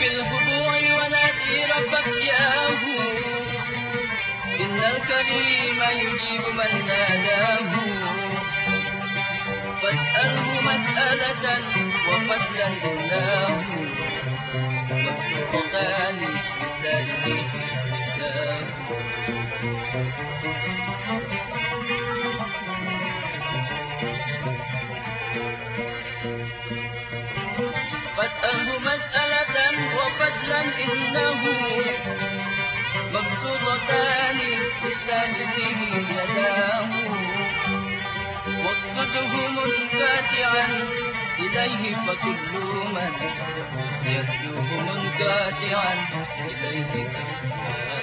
بالهبوع ونادي ربك ياه إن الكريم يجيب من ناداه. فاسأله مسألة وفضلا لله. مخلوقان بالله فاسأله مسألة وفضلا إنه مبسوطتان بسائله يداه. واقصده منكاتعا إليه فكل من يرجوه منكاتعا إليه. تهداه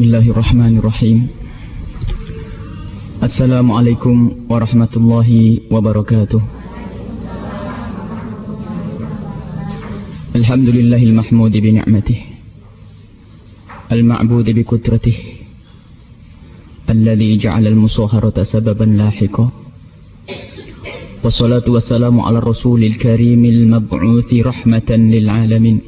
بسم الله الرحمن الرحيم السلام عليكم ورحمة الله وبركاته الحمد لله المحمود بنعمته المعبود بقدرته الذي جعل المصاهرة سببا لاحقا والصلاة والسلام على الرسول الكريم المبعوث رحمة للعالمين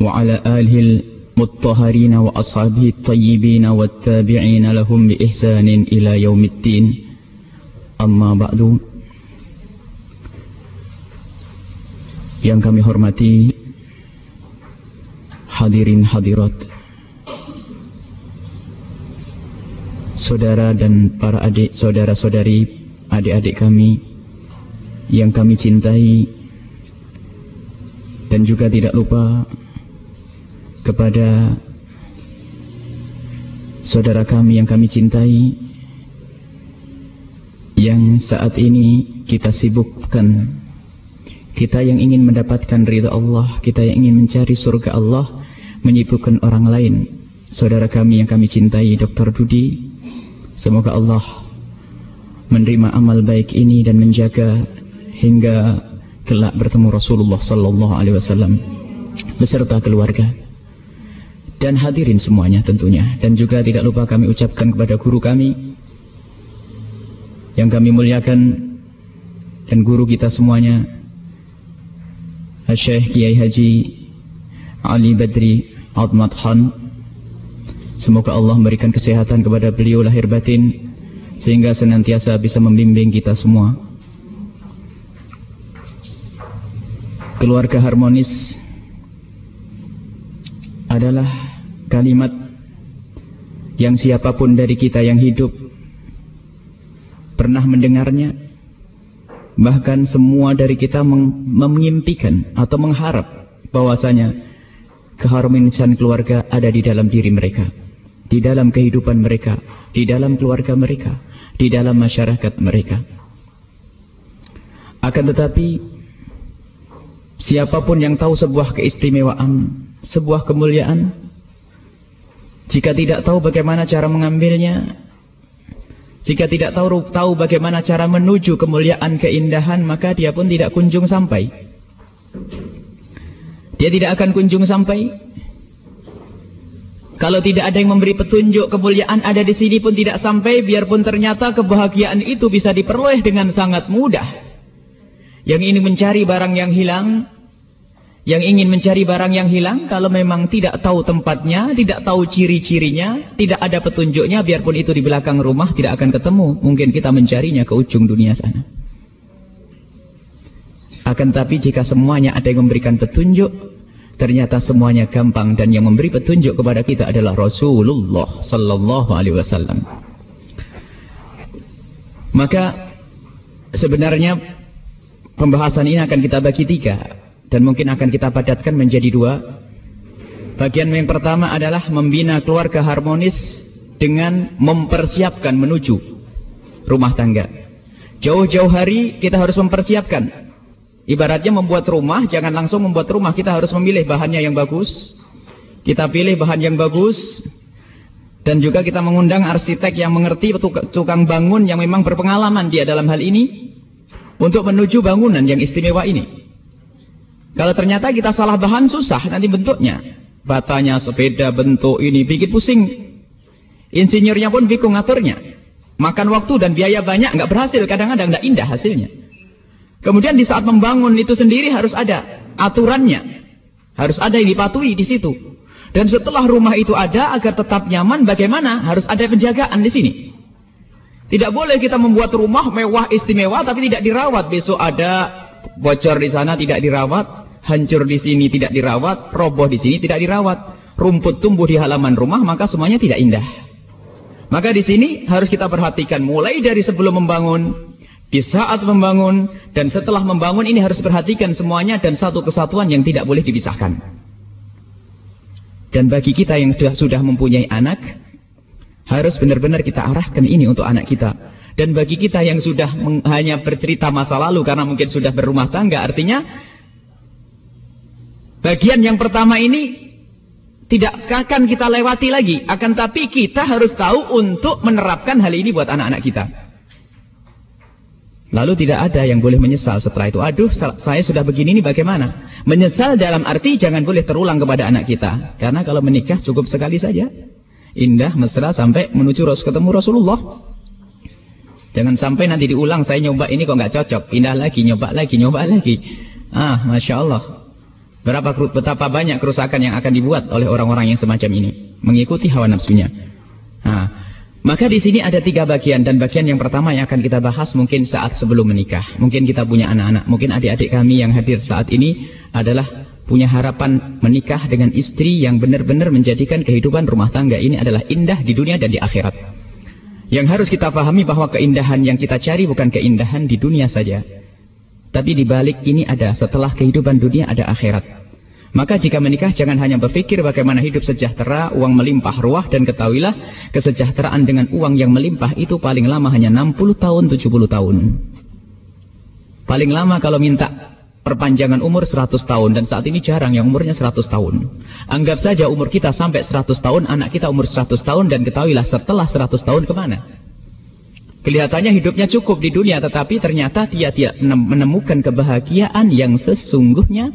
وعلى آله المطهرين وأصحابه الطيبين والتابعين لهم بإحسان إلى يوم الدين أما بعد yang kami hormati hadirin hadirat saudara dan para adik saudara-saudari adik-adik kami yang kami cintai dan juga tidak lupa kepada saudara kami yang kami cintai yang saat ini kita sibukkan kita yang ingin mendapatkan ridha Allah kita yang ingin mencari surga Allah menyibukkan orang lain saudara kami yang kami cintai Dr. Dudi semoga Allah menerima amal baik ini dan menjaga hingga kelak bertemu Rasulullah sallallahu alaihi wasallam beserta keluarga dan hadirin semuanya tentunya. Dan juga tidak lupa kami ucapkan kepada guru kami yang kami muliakan dan guru kita semuanya Syekh Kiai Haji Ali Badri Admat Khan. Semoga Allah memberikan kesehatan kepada beliau lahir batin sehingga senantiasa bisa membimbing kita semua. Keluarga harmonis adalah kalimat yang siapa pun dari kita yang hidup pernah mendengarnya bahkan semua dari kita mengimpikan atau mengharap bahwasanya keharmonisan keluarga ada di dalam diri mereka, di dalam kehidupan mereka, di dalam keluarga mereka, di dalam masyarakat mereka. Akan tetapi siapa pun yang tahu sebuah keistimewaan, sebuah kemuliaan, jika tidak tahu bagaimana cara mengambilnya, jika tidak tahu tahu bagaimana cara menuju kemuliaan keindahan, maka dia pun tidak kunjung sampai. Dia tidak akan kunjung sampai. Kalau tidak ada yang memberi petunjuk kemuliaan ada di sini pun tidak sampai, biarpun ternyata kebahagiaan itu bisa diperoleh dengan sangat mudah. Yang ini mencari barang yang hilang, yang ingin mencari barang yang hilang, kalau memang tidak tahu tempatnya, tidak tahu ciri-cirinya, tidak ada petunjuknya, biarpun itu di belakang rumah, tidak akan ketemu. Mungkin kita mencarinya ke ujung dunia sana. Akan tapi jika semuanya ada yang memberikan petunjuk, ternyata semuanya gampang dan yang memberi petunjuk kepada kita adalah Rasulullah sallallahu alaihi wasallam. Maka sebenarnya pembahasan ini akan kita bagi tiga. Dan mungkin akan kita padatkan menjadi dua. Bagian yang pertama adalah membina keluarga harmonis dengan mempersiapkan menuju rumah tangga. Jauh-jauh hari kita harus mempersiapkan. Ibaratnya membuat rumah, jangan langsung membuat rumah. Kita harus memilih bahannya yang bagus. Kita pilih bahan yang bagus. Dan juga kita mengundang arsitek yang mengerti tukang bangun yang memang berpengalaman dia dalam hal ini. Untuk menuju bangunan yang istimewa ini. Kalau ternyata kita salah bahan susah nanti bentuknya. Batanya sepeda bentuk ini bikin pusing. Insinyurnya pun bingung ngaturnya. Makan waktu dan biaya banyak nggak berhasil kadang-kadang nggak indah hasilnya. Kemudian di saat membangun itu sendiri harus ada aturannya. Harus ada yang dipatuhi di situ. Dan setelah rumah itu ada agar tetap nyaman bagaimana? Harus ada penjagaan di sini. Tidak boleh kita membuat rumah mewah istimewa tapi tidak dirawat. Besok ada bocor di sana tidak dirawat hancur di sini tidak dirawat, roboh di sini tidak dirawat, rumput tumbuh di halaman rumah, maka semuanya tidak indah. Maka di sini harus kita perhatikan mulai dari sebelum membangun, di saat membangun, dan setelah membangun ini harus perhatikan semuanya dan satu kesatuan yang tidak boleh dipisahkan. Dan bagi kita yang sudah, sudah mempunyai anak, harus benar-benar kita arahkan ini untuk anak kita. Dan bagi kita yang sudah hanya bercerita masa lalu karena mungkin sudah berumah tangga, artinya Bagian yang pertama ini tidak akan kita lewati lagi. Akan tapi kita harus tahu untuk menerapkan hal ini buat anak-anak kita. Lalu tidak ada yang boleh menyesal setelah itu. Aduh, saya sudah begini ini bagaimana? Menyesal dalam arti jangan boleh terulang kepada anak kita. Karena kalau menikah cukup sekali saja. Indah, mesra sampai menuju ketemu Rasulullah. Jangan sampai nanti diulang, saya nyoba ini kok nggak cocok. Pindah lagi, nyoba lagi, nyoba lagi. Ah, Masya Allah. Berapa betapa banyak kerusakan yang akan dibuat oleh orang-orang yang semacam ini mengikuti hawa nafsunya. Nah, maka di sini ada tiga bagian dan bagian yang pertama yang akan kita bahas mungkin saat sebelum menikah. Mungkin kita punya anak-anak, mungkin adik-adik kami yang hadir saat ini adalah punya harapan menikah dengan istri yang benar-benar menjadikan kehidupan rumah tangga ini adalah indah di dunia dan di akhirat. Yang harus kita pahami bahwa keindahan yang kita cari bukan keindahan di dunia saja. Tapi di balik ini ada setelah kehidupan dunia ada akhirat. Maka jika menikah jangan hanya berpikir bagaimana hidup sejahtera, uang melimpah ruah dan ketahuilah kesejahteraan dengan uang yang melimpah itu paling lama hanya 60 tahun, 70 tahun. Paling lama kalau minta perpanjangan umur 100 tahun dan saat ini jarang yang umurnya 100 tahun. Anggap saja umur kita sampai 100 tahun, anak kita umur 100 tahun dan ketahuilah setelah 100 tahun ke mana? Kelihatannya hidupnya cukup di dunia tetapi ternyata dia tidak menemukan kebahagiaan yang sesungguhnya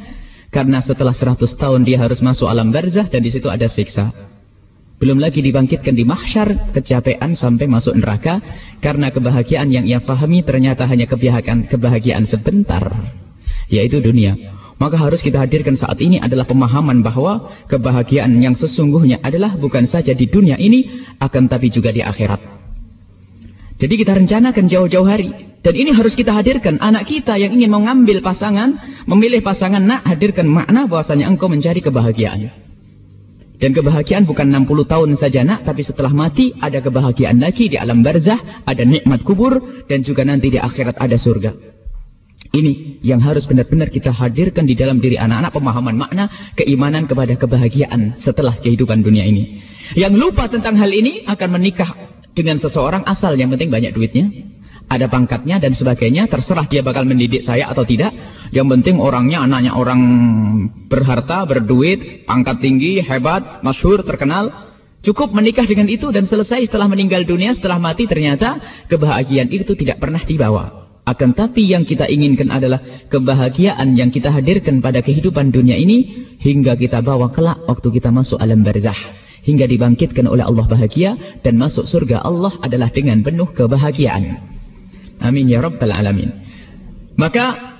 karena setelah 100 tahun dia harus masuk alam barzah dan di situ ada siksa. Belum lagi dibangkitkan di mahsyar, kecapean sampai masuk neraka. Karena kebahagiaan yang ia pahami ternyata hanya kebahagiaan, kebahagiaan sebentar. Yaitu dunia. Maka harus kita hadirkan saat ini adalah pemahaman bahwa kebahagiaan yang sesungguhnya adalah bukan saja di dunia ini, akan tapi juga di akhirat. Jadi kita rencanakan jauh-jauh hari. Dan ini harus kita hadirkan. Anak kita yang ingin mengambil pasangan, memilih pasangan, nak hadirkan makna bahwasanya engkau mencari kebahagiaan. Dan kebahagiaan bukan 60 tahun saja nak, tapi setelah mati ada kebahagiaan lagi di alam barzah, ada nikmat kubur, dan juga nanti di akhirat ada surga. Ini yang harus benar-benar kita hadirkan di dalam diri anak-anak pemahaman makna keimanan kepada kebahagiaan setelah kehidupan dunia ini. Yang lupa tentang hal ini akan menikah dengan seseorang asal yang penting banyak duitnya, ada pangkatnya dan sebagainya, terserah dia bakal mendidik saya atau tidak. Yang penting orangnya anaknya orang berharta, berduit, pangkat tinggi, hebat, masyhur, terkenal. Cukup menikah dengan itu dan selesai setelah meninggal dunia, setelah mati ternyata kebahagiaan itu tidak pernah dibawa. Akan tapi yang kita inginkan adalah kebahagiaan yang kita hadirkan pada kehidupan dunia ini hingga kita bawa kelak waktu kita masuk alam barzah. Hingga dibangkitkan oleh Allah bahagia dan masuk surga Allah adalah dengan penuh kebahagiaan. Amin ya rabbal alamin. Maka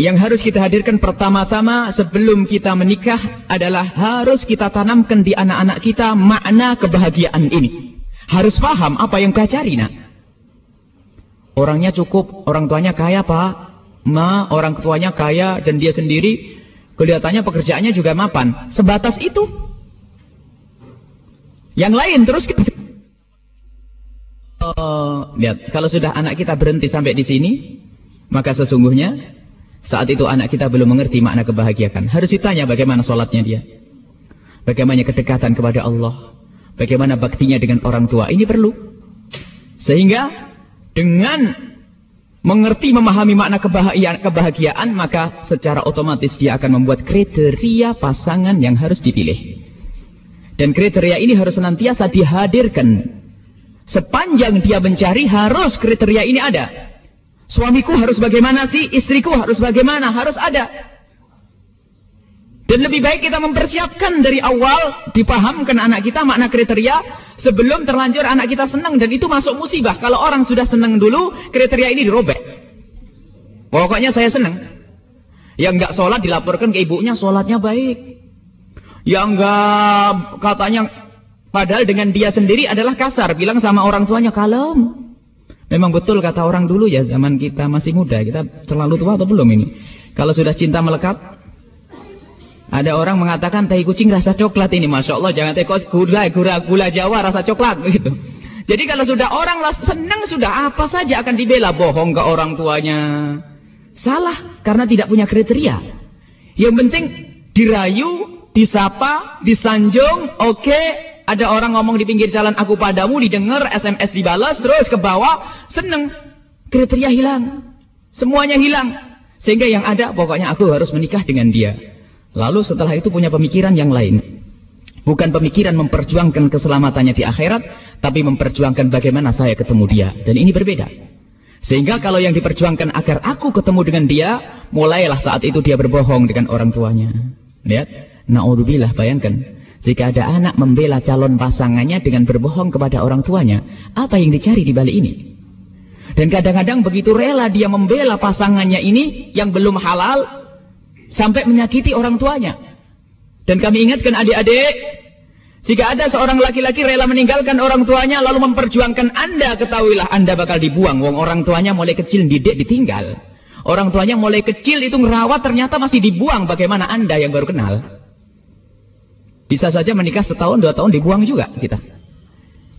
yang harus kita hadirkan pertama-tama sebelum kita menikah adalah harus kita tanamkan di anak-anak kita makna kebahagiaan ini. Harus paham apa yang kau cari nak. Orangnya cukup, orang tuanya kaya pak. Ma, orang tuanya kaya dan dia sendiri kelihatannya pekerjaannya juga mapan. Sebatas itu. Yang lain terus kita... Uh, lihat, kalau sudah anak kita berhenti sampai di sini, maka sesungguhnya saat itu anak kita belum mengerti makna kebahagiaan. Harus ditanya bagaimana sholatnya dia. Bagaimana kedekatan kepada Allah. Bagaimana baktinya dengan orang tua. Ini perlu. Sehingga dengan mengerti, memahami makna kebahagiaan, kebahagiaan, maka secara otomatis dia akan membuat kriteria pasangan yang harus dipilih. Dan kriteria ini harus senantiasa dihadirkan. Sepanjang dia mencari harus kriteria ini ada. Suamiku harus bagaimana sih? Istriku harus bagaimana? Harus ada. Dan lebih baik kita mempersiapkan dari awal, dipahamkan anak kita makna kriteria, sebelum terlanjur anak kita senang. Dan itu masuk musibah. Kalau orang sudah senang dulu, kriteria ini dirobek. Pokoknya saya senang. Yang nggak sholat dilaporkan ke ibunya, sholatnya baik. Yang nggak katanya, padahal dengan dia sendiri adalah kasar. Bilang sama orang tuanya, kalem. Memang betul kata orang dulu ya zaman kita masih muda. Kita terlalu tua atau belum ini? Kalau sudah cinta melekat. Ada orang mengatakan teh kucing rasa coklat ini. Masya Allah jangan teh gula, gula, gula Jawa rasa coklat. begitu. Jadi kalau sudah orang senang sudah apa saja akan dibela. Bohong ke orang tuanya. Salah karena tidak punya kriteria. Yang penting dirayu, disapa, disanjung, oke. Okay, ada orang ngomong di pinggir jalan aku padamu, didengar, SMS dibalas, terus ke bawah, seneng. Kriteria hilang. Semuanya hilang. Sehingga yang ada, pokoknya aku harus menikah dengan dia. Lalu setelah itu punya pemikiran yang lain. Bukan pemikiran memperjuangkan keselamatannya di akhirat, tapi memperjuangkan bagaimana saya ketemu dia. Dan ini berbeda. Sehingga kalau yang diperjuangkan agar aku ketemu dengan dia, mulailah saat itu dia berbohong dengan orang tuanya. Lihat, naudzubillah bayangkan. Jika ada anak membela calon pasangannya dengan berbohong kepada orang tuanya, apa yang dicari di balik ini? Dan kadang-kadang begitu rela dia membela pasangannya ini yang belum halal sampai menyakiti orang tuanya. Dan kami ingatkan adik-adik, jika ada seorang laki-laki rela meninggalkan orang tuanya lalu memperjuangkan Anda, ketahuilah Anda bakal dibuang. Wong orang tuanya mulai kecil didik ditinggal. Orang tuanya mulai kecil itu ngerawat ternyata masih dibuang. Bagaimana Anda yang baru kenal? Bisa saja menikah setahun, dua tahun dibuang juga kita.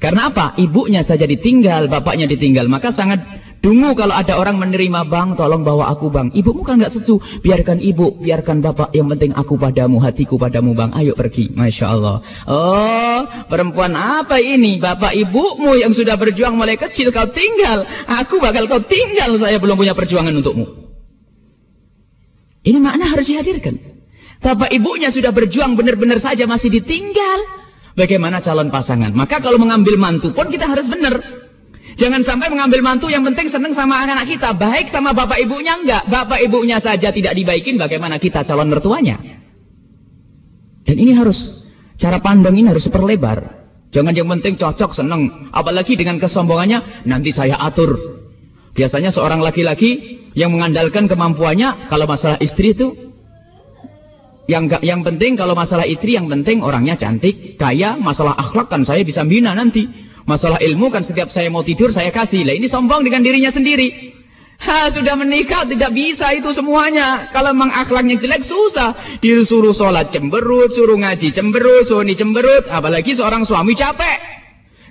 Karena apa? Ibunya saja ditinggal, bapaknya ditinggal. Maka sangat dungu kalau ada orang menerima bang, tolong bawa aku bang. Ibumu kan nggak setuju. Biarkan ibu, biarkan bapak. Yang penting aku padamu, hatiku padamu bang. Ayo pergi. Masya Allah. Oh, perempuan apa ini? Bapak ibumu yang sudah berjuang mulai kecil kau tinggal. Aku bakal kau tinggal. Saya belum punya perjuangan untukmu. Ini makna harus dihadirkan. Bapak ibunya sudah berjuang benar-benar saja masih ditinggal. Bagaimana calon pasangan? Maka kalau mengambil mantu pun kita harus benar. Jangan sampai mengambil mantu yang penting senang sama anak-anak kita. Baik sama bapak ibunya enggak. Bapak ibunya saja tidak dibaikin bagaimana kita calon mertuanya. Dan ini harus, cara pandang ini harus perlebar. Jangan yang penting cocok, senang. Apalagi dengan kesombongannya, nanti saya atur. Biasanya seorang laki-laki yang mengandalkan kemampuannya, kalau masalah istri itu, yang yang penting kalau masalah istri yang penting orangnya cantik, kaya, masalah akhlak kan saya bisa bina nanti. Masalah ilmu kan setiap saya mau tidur saya kasih. Lah ini sombong dengan dirinya sendiri. Ha, sudah menikah tidak bisa itu semuanya. Kalau memang akhlaknya jelek susah. Disuruh sholat cemberut, suruh ngaji cemberut, suruh cemberut. Apalagi seorang suami capek.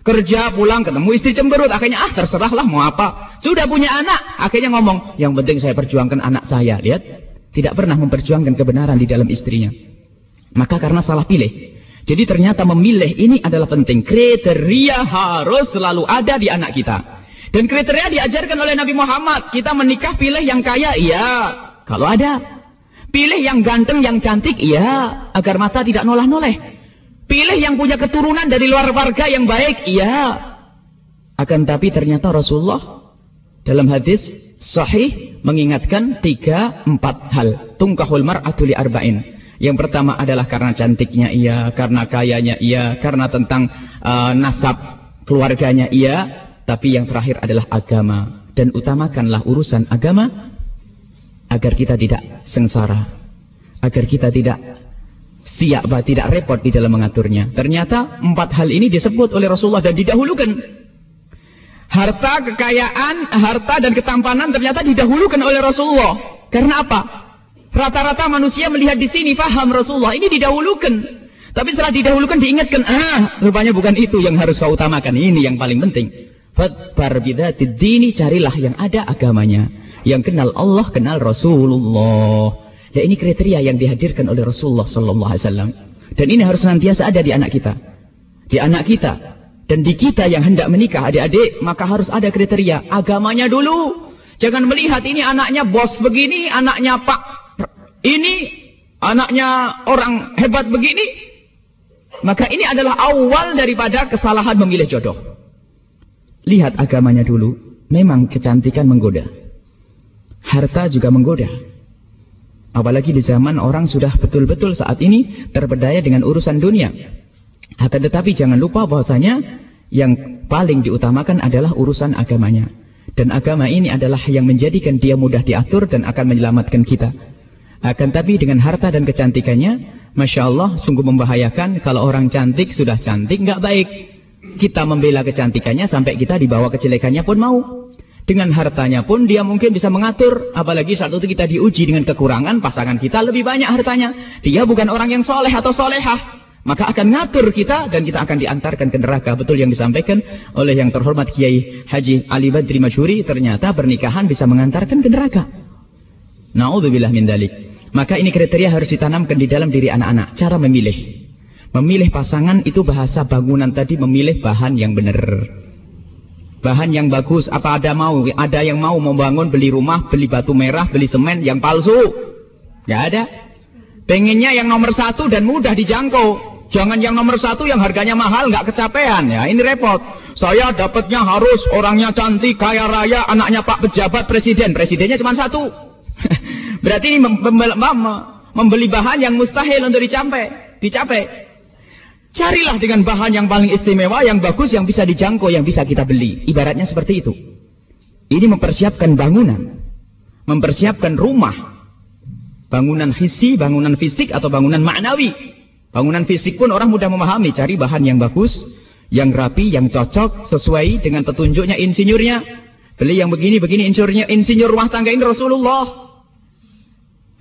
Kerja pulang ketemu istri cemberut. Akhirnya ah terserahlah mau apa. Sudah punya anak. Akhirnya ngomong. Yang penting saya perjuangkan anak saya. Lihat. Tidak pernah memperjuangkan kebenaran di dalam istrinya. Maka karena salah pilih. Jadi ternyata memilih ini adalah penting. Kriteria harus selalu ada di anak kita. Dan kriteria diajarkan oleh Nabi Muhammad. Kita menikah pilih yang kaya. Iya. Kalau ada. Pilih yang ganteng, yang cantik. Iya. Agar mata tidak nolah-noleh. Pilih yang punya keturunan dari luar warga yang baik. Iya. Akan tapi ternyata Rasulullah dalam hadis sahih mengingatkan tiga empat hal. Tungkahul mar'atu li arba'in. Yang pertama adalah karena cantiknya iya, karena kayanya iya, karena tentang uh, nasab keluarganya iya. Tapi yang terakhir adalah agama. Dan utamakanlah urusan agama agar kita tidak sengsara. Agar kita tidak siap, tidak repot di dalam mengaturnya. Ternyata empat hal ini disebut oleh Rasulullah dan didahulukan. Harta, kekayaan, harta dan ketampanan ternyata didahulukan oleh Rasulullah. Karena apa? Rata-rata manusia melihat di sini paham Rasulullah ini didahulukan. Tapi setelah didahulukan diingatkan, ah, rupanya bukan itu yang harus kau utamakan. Ini yang paling penting. Fadbar dini carilah yang ada agamanya. Yang kenal Allah, kenal Rasulullah. Dan ini kriteria yang dihadirkan oleh Rasulullah sallallahu alaihi wasallam. Dan ini harus senantiasa ada di anak kita. Di anak kita dan di kita yang hendak menikah adik-adik, maka harus ada kriteria agamanya dulu. Jangan melihat ini anaknya bos begini, anaknya pak ini, anaknya orang hebat begini. Maka ini adalah awal daripada kesalahan memilih jodoh. Lihat agamanya dulu. Memang kecantikan menggoda. Harta juga menggoda. Apalagi di zaman orang sudah betul-betul saat ini terberdaya dengan urusan dunia. Akan tetapi jangan lupa bahwasanya yang paling diutamakan adalah urusan agamanya. Dan agama ini adalah yang menjadikan dia mudah diatur dan akan menyelamatkan kita. Akan tapi dengan harta dan kecantikannya, Masya Allah sungguh membahayakan kalau orang cantik sudah cantik nggak baik. Kita membela kecantikannya sampai kita dibawa kejelekannya pun mau. Dengan hartanya pun dia mungkin bisa mengatur. Apalagi saat itu kita diuji dengan kekurangan pasangan kita lebih banyak hartanya. Dia bukan orang yang soleh atau solehah. Maka akan ngatur kita dan kita akan diantarkan ke neraka. Betul yang disampaikan oleh yang terhormat Kiai Haji Ali Badri Majuri. Ternyata pernikahan bisa mengantarkan ke neraka. Na'udzubillah min dalik. Maka ini kriteria harus ditanamkan di dalam diri anak-anak. Cara memilih. Memilih pasangan itu bahasa bangunan tadi memilih bahan yang benar. Bahan yang bagus, apa ada mau? Ada yang mau membangun, beli rumah, beli batu merah, beli semen yang palsu? Gak ada. Pengennya yang nomor satu dan mudah dijangkau. Jangan yang nomor satu yang harganya mahal, nggak kecapean. Ya, ini repot. Saya dapatnya harus orangnya cantik, kaya raya, anaknya Pak Pejabat Presiden. Presidennya cuma satu. Berarti ini membeli bahan yang mustahil untuk dicapai. Dicapai. Carilah dengan bahan yang paling istimewa, yang bagus, yang bisa dijangkau, yang bisa kita beli. Ibaratnya seperti itu. Ini mempersiapkan bangunan. Mempersiapkan rumah. Bangunan visi, bangunan fisik, atau bangunan maknawi. Bangunan fisik pun orang mudah memahami. Cari bahan yang bagus, yang rapi, yang cocok, sesuai dengan petunjuknya insinyurnya. Beli yang begini, begini insinyurnya. Insinyur rumah tangga ini Rasulullah.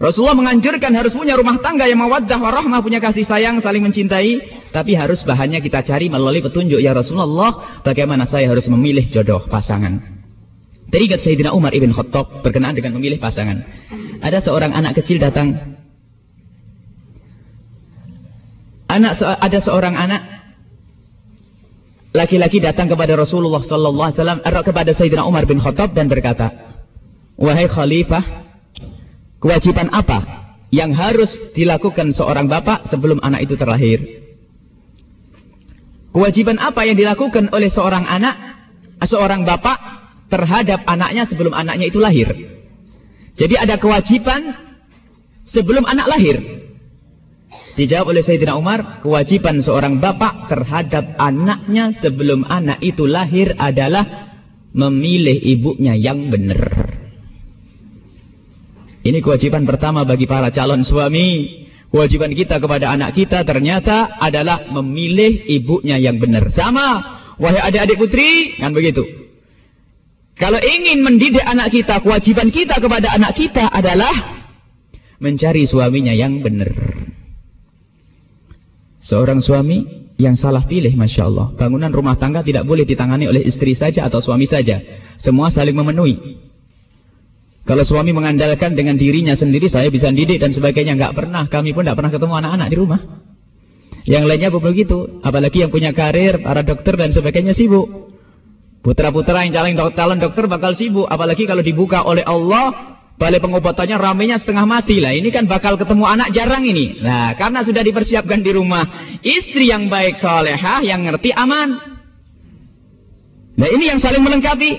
Rasulullah menganjurkan harus punya rumah tangga yang mawaddah warahmah, punya kasih sayang, saling mencintai. Tapi harus bahannya kita cari melalui petunjuk. Ya Rasulullah, bagaimana saya harus memilih jodoh pasangan. Teringat Sayyidina Umar ibn Khattab berkenaan dengan memilih pasangan. Ada seorang anak kecil datang. Anak ada seorang anak laki-laki datang kepada Rasulullah sallallahu alaihi wasallam eh, kepada Sayyidina Umar bin Khattab dan berkata, "Wahai khalifah, Kewajiban apa yang harus dilakukan seorang bapak sebelum anak itu terlahir? Kewajiban apa yang dilakukan oleh seorang anak, seorang bapak terhadap anaknya sebelum anaknya itu lahir? Jadi ada kewajiban sebelum anak lahir. Dijawab oleh Sayyidina Umar, kewajiban seorang bapak terhadap anaknya sebelum anak itu lahir adalah memilih ibunya yang benar. Ini kewajiban pertama bagi para calon suami. Kewajiban kita kepada anak kita ternyata adalah memilih ibunya yang benar. Sama. Wahai adik-adik putri, kan begitu. Kalau ingin mendidik anak kita, kewajiban kita kepada anak kita adalah mencari suaminya yang benar. Seorang suami yang salah pilih Masya Allah. Bangunan rumah tangga tidak boleh ditangani oleh istri saja atau suami saja. Semua saling memenuhi. Kalau suami mengandalkan dengan dirinya sendiri, saya bisa didik dan sebagainya. Nggak pernah, kami pun tidak pernah ketemu anak-anak di rumah. Yang lainnya begitu. Apalagi yang punya karir, para dokter dan sebagainya sibuk. Putra-putra yang calon, calon dokter bakal sibuk. Apalagi kalau dibuka oleh Allah, balai pengobatannya ramenya setengah mati lah. Ini kan bakal ketemu anak jarang ini. Nah, karena sudah dipersiapkan di rumah. Istri yang baik solehah, yang ngerti aman. Nah, ini yang saling melengkapi.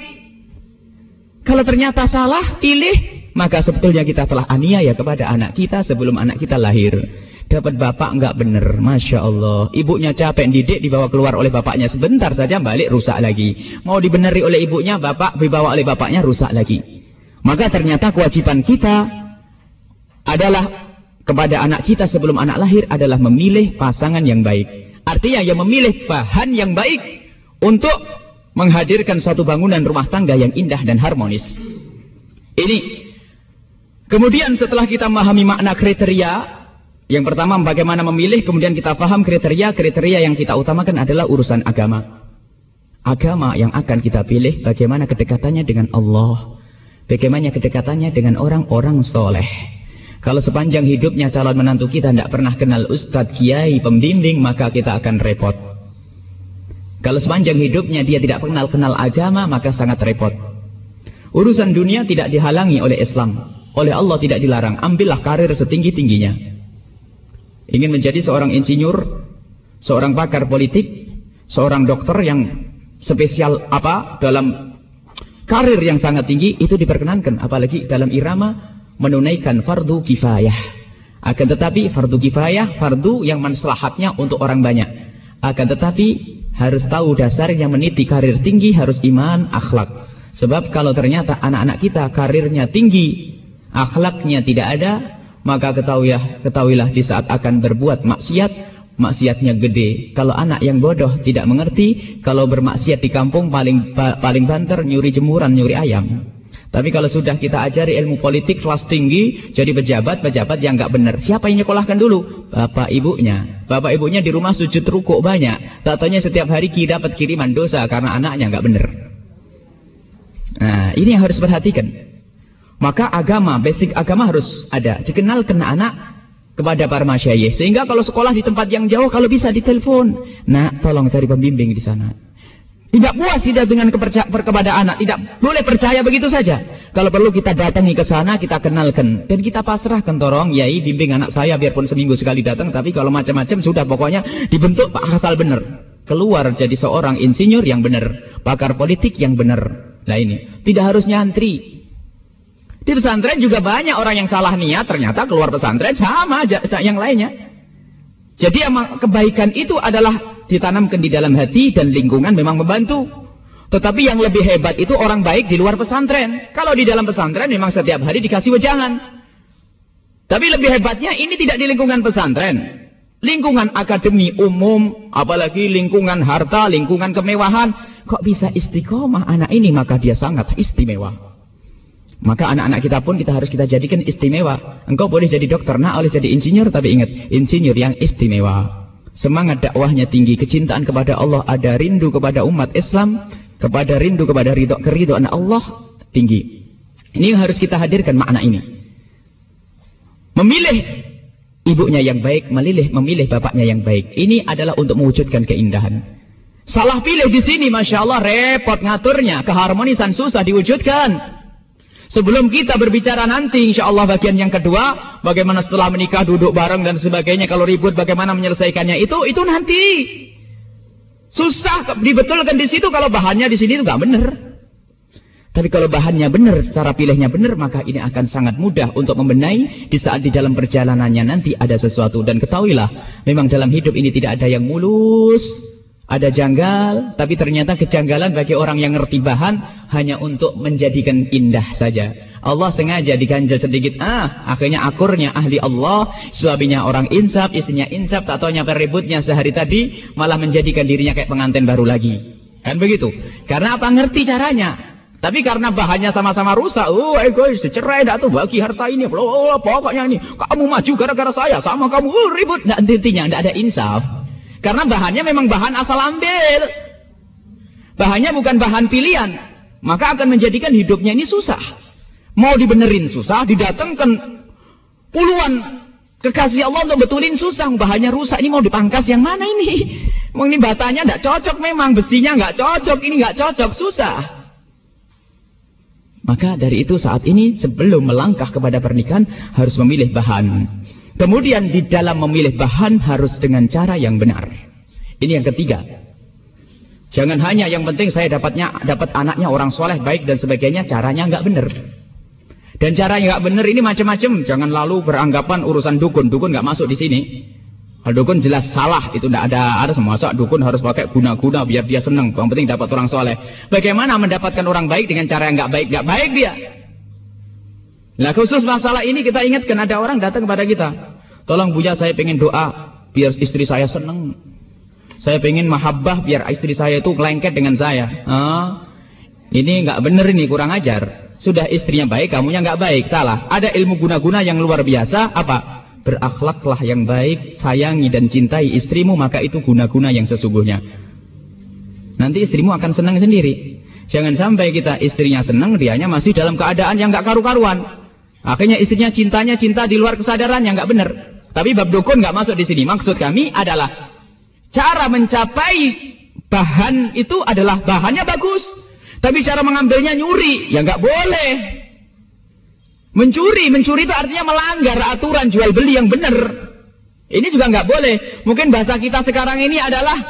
Kalau ternyata salah, pilih. Maka sebetulnya kita telah aniaya kepada anak kita sebelum anak kita lahir. Dapat bapak enggak benar, Masya Allah. Ibunya capek didik, dibawa keluar oleh bapaknya. Sebentar saja balik rusak lagi. Mau dibenari oleh ibunya, bapak dibawa oleh bapaknya rusak lagi. Maka ternyata kewajiban kita adalah kepada anak kita sebelum anak lahir adalah memilih pasangan yang baik. Artinya yang memilih bahan yang baik untuk menghadirkan satu bangunan rumah tangga yang indah dan harmonis. Ini. Kemudian setelah kita memahami makna kriteria, yang pertama bagaimana memilih, kemudian kita paham kriteria, kriteria yang kita utamakan adalah urusan agama. Agama yang akan kita pilih, bagaimana kedekatannya dengan Allah. Bagaimana kedekatannya dengan orang-orang soleh. Kalau sepanjang hidupnya calon menantu kita tidak pernah kenal ustadz, kiai, pembimbing, maka kita akan repot. Kalau sepanjang hidupnya dia tidak kenal-kenal agama, maka sangat repot. Urusan dunia tidak dihalangi oleh Islam. Oleh Allah tidak dilarang. Ambillah karir setinggi-tingginya ingin menjadi seorang insinyur, seorang pakar politik, seorang dokter yang spesial apa dalam karir yang sangat tinggi itu diperkenankan apalagi dalam irama menunaikan fardu kifayah. Akan tetapi fardu kifayah fardu yang maslahatnya untuk orang banyak. Akan tetapi harus tahu dasar yang meniti karir tinggi harus iman, akhlak. Sebab kalau ternyata anak-anak kita karirnya tinggi, akhlaknya tidak ada, maka ketahuilah, ketahuilah di saat akan berbuat maksiat, maksiatnya gede. Kalau anak yang bodoh tidak mengerti, kalau bermaksiat di kampung paling paling banter nyuri jemuran, nyuri ayam. Tapi kalau sudah kita ajari ilmu politik kelas tinggi, jadi pejabat, pejabat yang nggak benar. Siapa yang nyekolahkan dulu? Bapak ibunya. Bapak ibunya di rumah sujud rukuk banyak. Tatanya setiap hari kita dapat kiriman dosa karena anaknya nggak benar. Nah, ini yang harus perhatikan. Maka agama, basic agama harus ada. Dikenal kena anak kepada para masyayikh. Sehingga kalau sekolah di tempat yang jauh, kalau bisa ditelepon. Nah, tolong cari pembimbing di sana. Tidak puas tidak dengan kepada anak. Tidak boleh percaya begitu saja. Kalau perlu kita datangi ke sana, kita kenalkan. Dan kita pasrahkan, tolong, yai bimbing anak saya biarpun seminggu sekali datang. Tapi kalau macam-macam, sudah pokoknya dibentuk Pak asal benar. Keluar jadi seorang insinyur yang benar. Pakar politik yang benar. Nah ini. Tidak harus nyantri. Di pesantren juga banyak orang yang salah niat, ternyata keluar pesantren sama aja yang lainnya. Jadi kebaikan itu adalah ditanamkan di dalam hati dan lingkungan memang membantu. Tetapi yang lebih hebat itu orang baik di luar pesantren. Kalau di dalam pesantren memang setiap hari dikasih wejangan. Tapi lebih hebatnya ini tidak di lingkungan pesantren. Lingkungan akademi umum, apalagi lingkungan harta, lingkungan kemewahan. Kok bisa istiqomah anak ini? Maka dia sangat istimewa. Maka anak-anak kita pun kita harus kita jadikan istimewa. Engkau boleh jadi dokter, nak boleh jadi insinyur, tapi ingat, insinyur yang istimewa. Semangat dakwahnya tinggi, kecintaan kepada Allah, ada rindu kepada umat Islam, kepada rindu kepada ridho keridhaan Allah tinggi. Ini yang harus kita hadirkan makna ini. Memilih ibunya yang baik, memilih memilih bapaknya yang baik. Ini adalah untuk mewujudkan keindahan. Salah pilih di sini, masya Allah, repot ngaturnya, keharmonisan susah diwujudkan. Sebelum kita berbicara nanti insya Allah bagian yang kedua. Bagaimana setelah menikah duduk bareng dan sebagainya. Kalau ribut bagaimana menyelesaikannya itu. Itu nanti. Susah dibetulkan di situ kalau bahannya di sini itu nggak benar. Tapi kalau bahannya benar, cara pilihnya benar, maka ini akan sangat mudah untuk membenahi di saat di dalam perjalanannya nanti ada sesuatu. Dan ketahuilah, memang dalam hidup ini tidak ada yang mulus, ada janggal, tapi ternyata kejanggalan bagi orang yang ngerti bahan hanya untuk menjadikan indah saja. Allah sengaja diganjal sedikit. Ah, akhirnya akurnya ahli Allah, suaminya orang insaf, istrinya insaf, tak tahu nyampe ributnya sehari tadi, malah menjadikan dirinya kayak pengantin baru lagi. Kan begitu? Karena apa ngerti caranya? Tapi karena bahannya sama-sama rusak, oh egois, cerai dah tuh bagi harta ini, oh, pokoknya ini, kamu maju gara-gara saya, sama kamu, oh, ribut. Nah, intinya tidak ada insaf. Karena bahannya memang bahan asal ambil. Bahannya bukan bahan pilihan. Maka akan menjadikan hidupnya ini susah. Mau dibenerin susah, didatangkan puluhan kekasih Allah untuk betulin susah. Bahannya rusak, ini mau dipangkas yang mana ini? Mau ini batanya tidak cocok memang, besinya nggak cocok, ini nggak cocok, susah. Maka dari itu saat ini sebelum melangkah kepada pernikahan harus memilih bahan. Kemudian di dalam memilih bahan harus dengan cara yang benar. Ini yang ketiga. Jangan hanya yang penting saya dapatnya dapat anaknya orang soleh baik dan sebagainya caranya nggak benar. Dan cara yang nggak benar ini macam-macam. Jangan lalu beranggapan urusan dukun. Dukun nggak masuk di sini. Kalau dukun jelas salah, itu tidak ada ada semua dukun harus pakai guna-guna biar dia senang. Yang penting dapat orang soleh. Bagaimana mendapatkan orang baik dengan cara yang nggak baik, nggak baik dia. Nah khusus masalah ini kita ingatkan ada orang datang kepada kita. Tolong Buya saya pengen doa biar istri saya senang. Saya pengen mahabbah biar istri saya itu kelengket dengan saya. Ah, ini nggak benar ini kurang ajar. Sudah istrinya baik, kamunya nggak baik, salah. Ada ilmu guna-guna yang luar biasa, apa? berakhlaklah yang baik, sayangi dan cintai istrimu, maka itu guna-guna yang sesungguhnya. Nanti istrimu akan senang sendiri. Jangan sampai kita istrinya senang, dianya masih dalam keadaan yang gak karu-karuan. Akhirnya istrinya cintanya cinta di luar kesadaran yang gak benar. Tapi bab dukun gak masuk di sini. Maksud kami adalah cara mencapai bahan itu adalah bahannya bagus. Tapi cara mengambilnya nyuri, ya gak boleh. Mencuri, mencuri itu artinya melanggar aturan jual beli yang benar. Ini juga nggak boleh. Mungkin bahasa kita sekarang ini adalah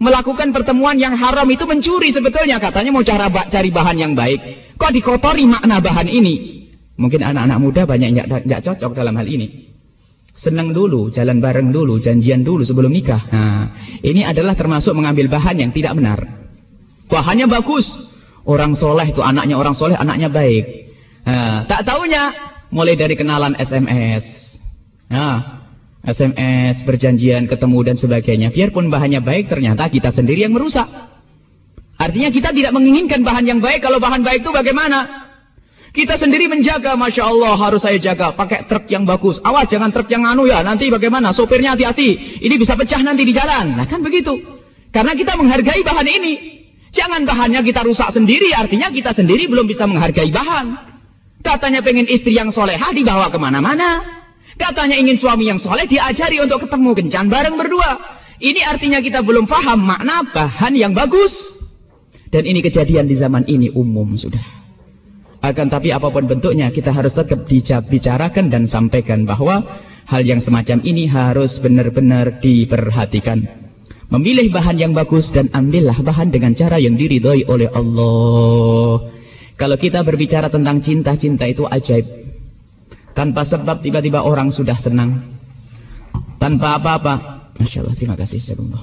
melakukan pertemuan yang haram itu mencuri sebetulnya. Katanya mau cara cari bahan yang baik. Kok dikotori makna bahan ini? Mungkin anak-anak muda banyak yang nggak cocok dalam hal ini. Senang dulu, jalan bareng dulu, janjian dulu sebelum nikah. Nah, ini adalah termasuk mengambil bahan yang tidak benar. Bahannya bagus. Orang soleh itu anaknya orang soleh, anaknya baik. Nah, tak tahunya mulai dari kenalan SMS. Nah, SMS, berjanjian, ketemu dan sebagainya. Biarpun bahannya baik, ternyata kita sendiri yang merusak. Artinya kita tidak menginginkan bahan yang baik. Kalau bahan baik itu bagaimana? Kita sendiri menjaga, Masya Allah harus saya jaga. Pakai truk yang bagus. Awas jangan truk yang anu ya. Nanti bagaimana? Sopirnya hati-hati. Ini bisa pecah nanti di jalan. Nah kan begitu. Karena kita menghargai bahan ini. Jangan bahannya kita rusak sendiri. Artinya kita sendiri belum bisa menghargai bahan. Katanya pengen istri yang solehah dibawa ke mana-mana. Katanya ingin suami yang soleh diajari untuk ketemu kencan bareng berdua. Ini artinya kita belum paham makna bahan yang bagus. Dan ini kejadian di zaman ini umum sudah. Akan tapi apa pun bentuknya kita harus tetap dibicarakan dan sampaikan bahwa hal yang semacam ini harus benar-benar diperhatikan. Memilih bahan yang bagus dan ambillah bahan dengan cara yang diridhoi oleh Allah. Kalau kita berbicara tentang cinta-cinta itu ajaib. Tanpa sebab tiba-tiba orang sudah senang. Tanpa apa-apa. Masya Allah, terima kasih. Sebelum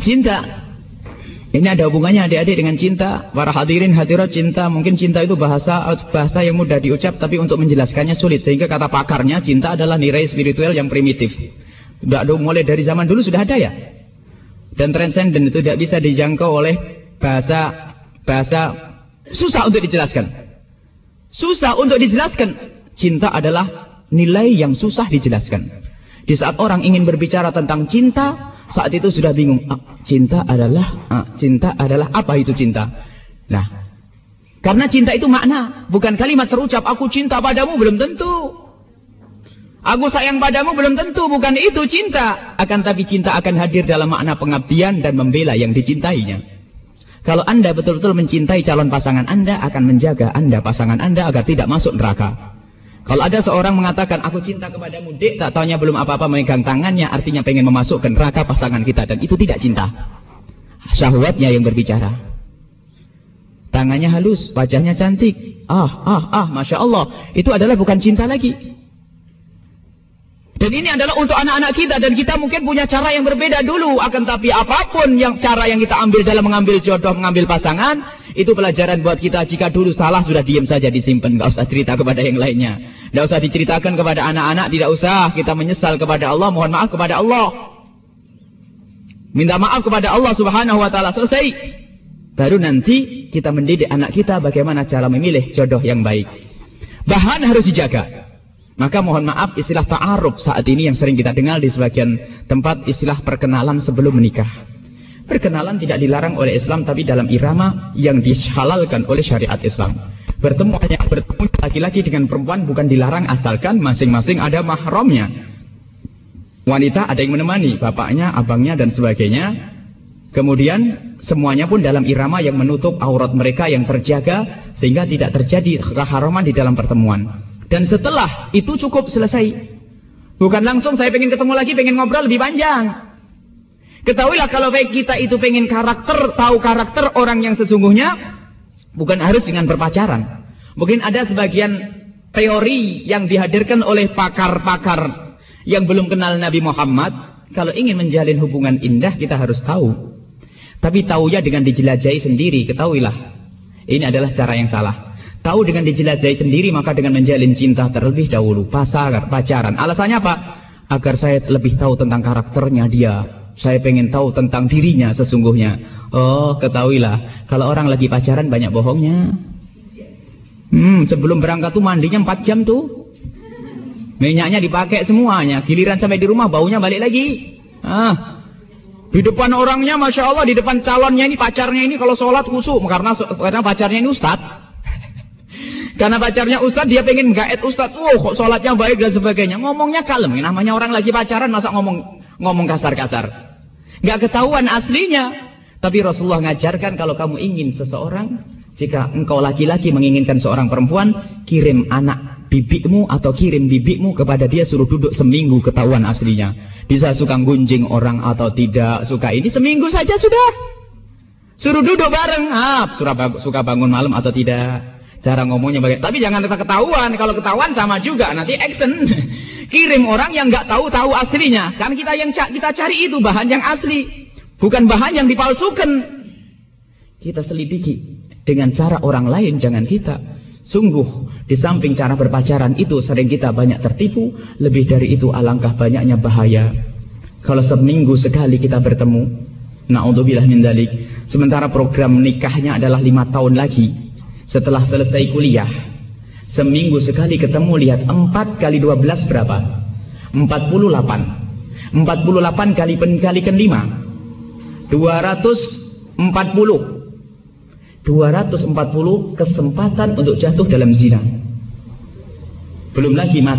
Cinta. Ini ada hubungannya adik-adik dengan cinta. Para hadirin hadirat cinta. Mungkin cinta itu bahasa bahasa yang mudah diucap. Tapi untuk menjelaskannya sulit. Sehingga kata pakarnya cinta adalah nilai spiritual yang primitif. Sudah mulai dari zaman dulu sudah ada ya dan transenden itu tidak bisa dijangkau oleh bahasa bahasa susah untuk dijelaskan. Susah untuk dijelaskan. Cinta adalah nilai yang susah dijelaskan. Di saat orang ingin berbicara tentang cinta, saat itu sudah bingung. Ah, cinta adalah ah, cinta adalah apa itu cinta? Nah, karena cinta itu makna, bukan kalimat terucap aku cinta padamu belum tentu. Aku sayang padamu belum tentu bukan itu cinta. Akan tapi cinta akan hadir dalam makna pengabdian dan membela yang dicintainya. Kalau anda betul-betul mencintai calon pasangan anda akan menjaga anda pasangan anda agar tidak masuk neraka. Kalau ada seorang mengatakan aku cinta kepadamu dek tak taunya belum apa-apa memegang tangannya artinya pengen memasukkan neraka pasangan kita dan itu tidak cinta. Syahwatnya yang berbicara. Tangannya halus, wajahnya cantik. Ah, ah, ah, Masya Allah. Itu adalah bukan cinta lagi. Dan ini adalah untuk anak-anak kita dan kita mungkin punya cara yang berbeda dulu. Akan tapi apa pun yang cara yang kita ambil dalam mengambil jodoh, mengambil pasangan, itu pelajaran buat kita. Jika dulu salah sudah diam saja disimpan, nggak usah cerita kepada yang lainnya. Nggak usah diceritakan kepada anak-anak, tidak usah kita menyesal kepada Allah, mohon maaf kepada Allah. Minta maaf kepada Allah Subhanahu wa taala selesai. Baru nanti kita mendidik anak kita bagaimana cara memilih jodoh yang baik. Bahan harus dijaga. Maka mohon maaf istilah ta'aruf saat ini yang sering kita dengar di sebagian tempat istilah perkenalan sebelum menikah. Perkenalan tidak dilarang oleh Islam tapi dalam irama yang dihalalkan oleh syariat Islam. Bertemu hanya bertemu laki-laki dengan perempuan bukan dilarang asalkan masing-masing ada mahramnya. Wanita ada yang menemani, bapaknya, abangnya dan sebagainya. Kemudian semuanya pun dalam irama yang menutup aurat mereka yang terjaga sehingga tidak terjadi keharaman di dalam pertemuan. Dan setelah itu cukup selesai. Bukan langsung saya pengen ketemu lagi, pengen ngobrol lebih panjang. Ketahuilah kalau kita itu pengen karakter, tahu karakter orang yang sesungguhnya, bukan harus dengan berpacaran. Mungkin ada sebagian teori yang dihadirkan oleh pakar-pakar yang belum kenal Nabi Muhammad. Kalau ingin menjalin hubungan indah, kita harus tahu. Tapi tahunya dengan dijelajahi sendiri, ketahuilah. Ini adalah cara yang salah. Tahu dengan dijelajahi sendiri maka dengan menjalin cinta terlebih dahulu. Pasar, pacaran. Alasannya apa? Agar saya lebih tahu tentang karakternya dia. Saya pengen tahu tentang dirinya sesungguhnya. Oh, ketahuilah. Kalau orang lagi pacaran banyak bohongnya. Hmm, sebelum berangkat tuh mandinya 4 jam tuh. Minyaknya dipakai semuanya. Giliran sampai di rumah baunya balik lagi. Ah, di depan orangnya Masya Allah, di depan calonnya ini, pacarnya ini kalau sholat khusyuk. Karena, karena pacarnya ini ustadz. Karena pacarnya ustadz, dia pengen gaet ustadz. Wow, kok sholatnya baik dan sebagainya. Ngomongnya kalem. Namanya orang lagi pacaran, masa ngomong ngomong kasar-kasar. Gak ketahuan aslinya. Tapi Rasulullah ngajarkan kalau kamu ingin seseorang, jika engkau laki-laki menginginkan seorang perempuan, kirim anak bibikmu atau kirim bibikmu kepada dia suruh duduk seminggu ketahuan aslinya. Bisa suka gunjing orang atau tidak, suka ini seminggu saja sudah. Suruh duduk bareng, ah, suka bangun malam atau tidak. Cara ngomongnya bagaimana. Tapi jangan kita ketahuan. Kalau ketahuan sama juga. Nanti action. Kirim orang yang nggak tahu tahu aslinya. Kan kita yang kita cari itu bahan yang asli. Bukan bahan yang dipalsukan. Kita selidiki. Dengan cara orang lain jangan kita. Sungguh di samping cara berpacaran itu sering kita banyak tertipu. Lebih dari itu alangkah banyaknya bahaya. Kalau seminggu sekali kita bertemu. Na'udzubillah min dalik. Sementara program nikahnya adalah lima tahun lagi. Setelah selesai kuliah, seminggu sekali ketemu lihat 4 kali 12 berapa? 48. 48 kali penkalikan 5. 240. 240 kesempatan untuk jatuh dalam zina. Belum lagi mati.